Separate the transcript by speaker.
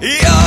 Speaker 1: Yeah.